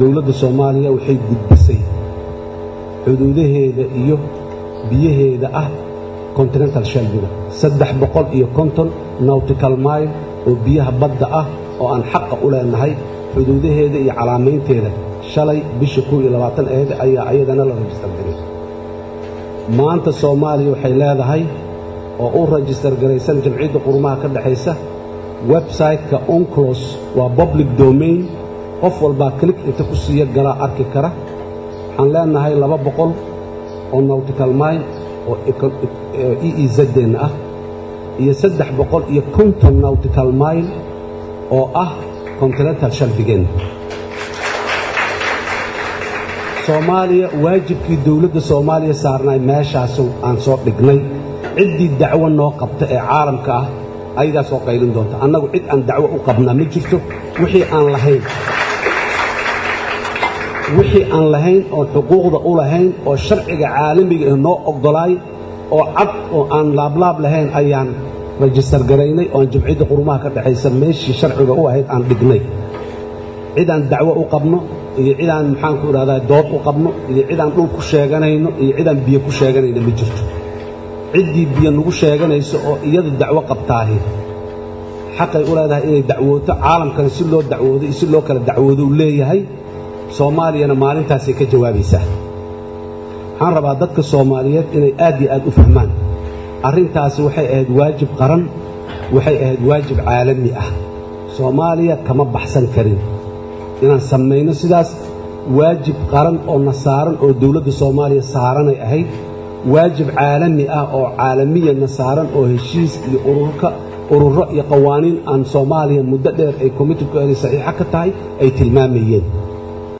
dowladda soomaaliya waxay gudbisay xuduudaheeda iyo biyaheeda ah continental shelbiga saddex boqol iyo konton nautical mile oo biyaha badda ah oo aan xaqa u leenahay xuduudaheeda iyo calaamaynteeda shalay bisha kow iyo labaatan eed ayaa ayadana la rajistar garay maanta soomaaliya waxay leedahay oo u rajistar garaysan jamciyadda qurumaha ka dhexaysa website-ka unclos waa public domain qof walbaa klik inta ku siiya galaa arki kara. Waxaan leenahay laba boqol oo nautical mile oo e e zdeenna ah iyo saddex boqol iyo konton nautical mile oo ah continental shalbigeenna soomaaliya waajibkii dowladda soomaaliya saarnay meeshaasu aan soo dhignay. Ciddii dacwo noo qabta ee caalamka ah ayadaa soo qaylin doonta annagu cid aan dacwo u qabnaa ma jirto wixii aan lahayn wixii aan lahayn oon xuquuqda u lahayn oo sharciga caalamiga ah noo oggolaay oo cad oo aan laablaab lahayn ayaan rajistar garaynay oon jamciyadda qurumaha ka dhexaysa meeshii sharciga u ahayd aan dhignay. Cidaan dacwo u qabno iyo cidaan maxaanku idhahdaa dood u qabno iyo cidaan dhul ku sheeganayno iyo cidaan biyo ku sheeganayno ma jirto. Ciddii biyo nagu sheeganayso oo iyadu dacwo qabtaahi. Xaqay u leedahay inay dacwooto caalamkana si loo dacwoodo iyo si loo kala dacwoodo u leeyahay soomaaliyana maalintaasay ka jawaabaysaa waxaan rabaa dadka soomaaliyeed inay aad iyo aad u fahmaan. Arrintaasi waxay ahayd waajib qaran waxay ahayd waajib caalami ah. Soomaaliya kama baxsan karin. Inaan samayno sidaas waajib qaran oo na saaran oo dowladda soomaaliya saaranay ahayd waajib caalami ah oo caalamiyana saaran oo heshiis iyo ururka ururo iyo qawaaniin aan soomaaliya muddo dheer ay commitedku eeday saxiixa ka tahay ay tilmaamayeen